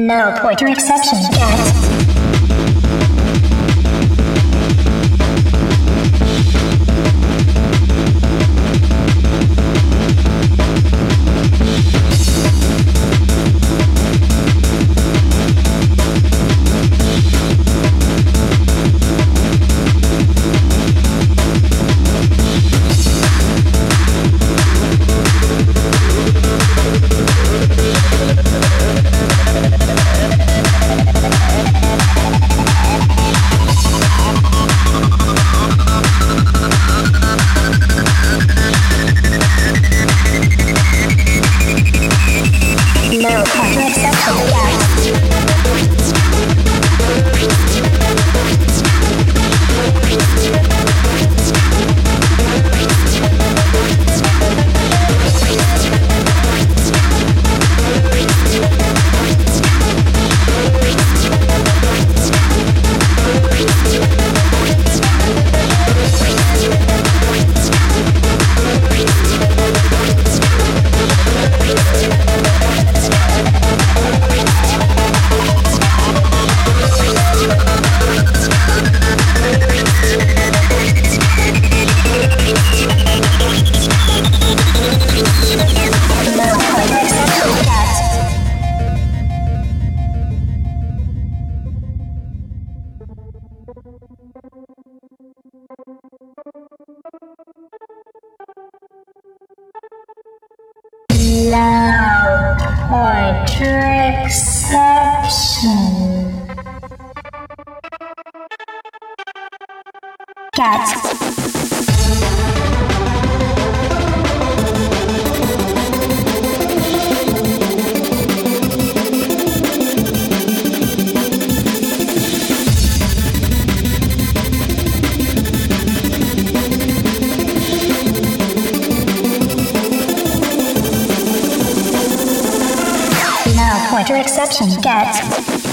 No pointer exception. Get. No No pointer exception. Get. Pointer exception. Get.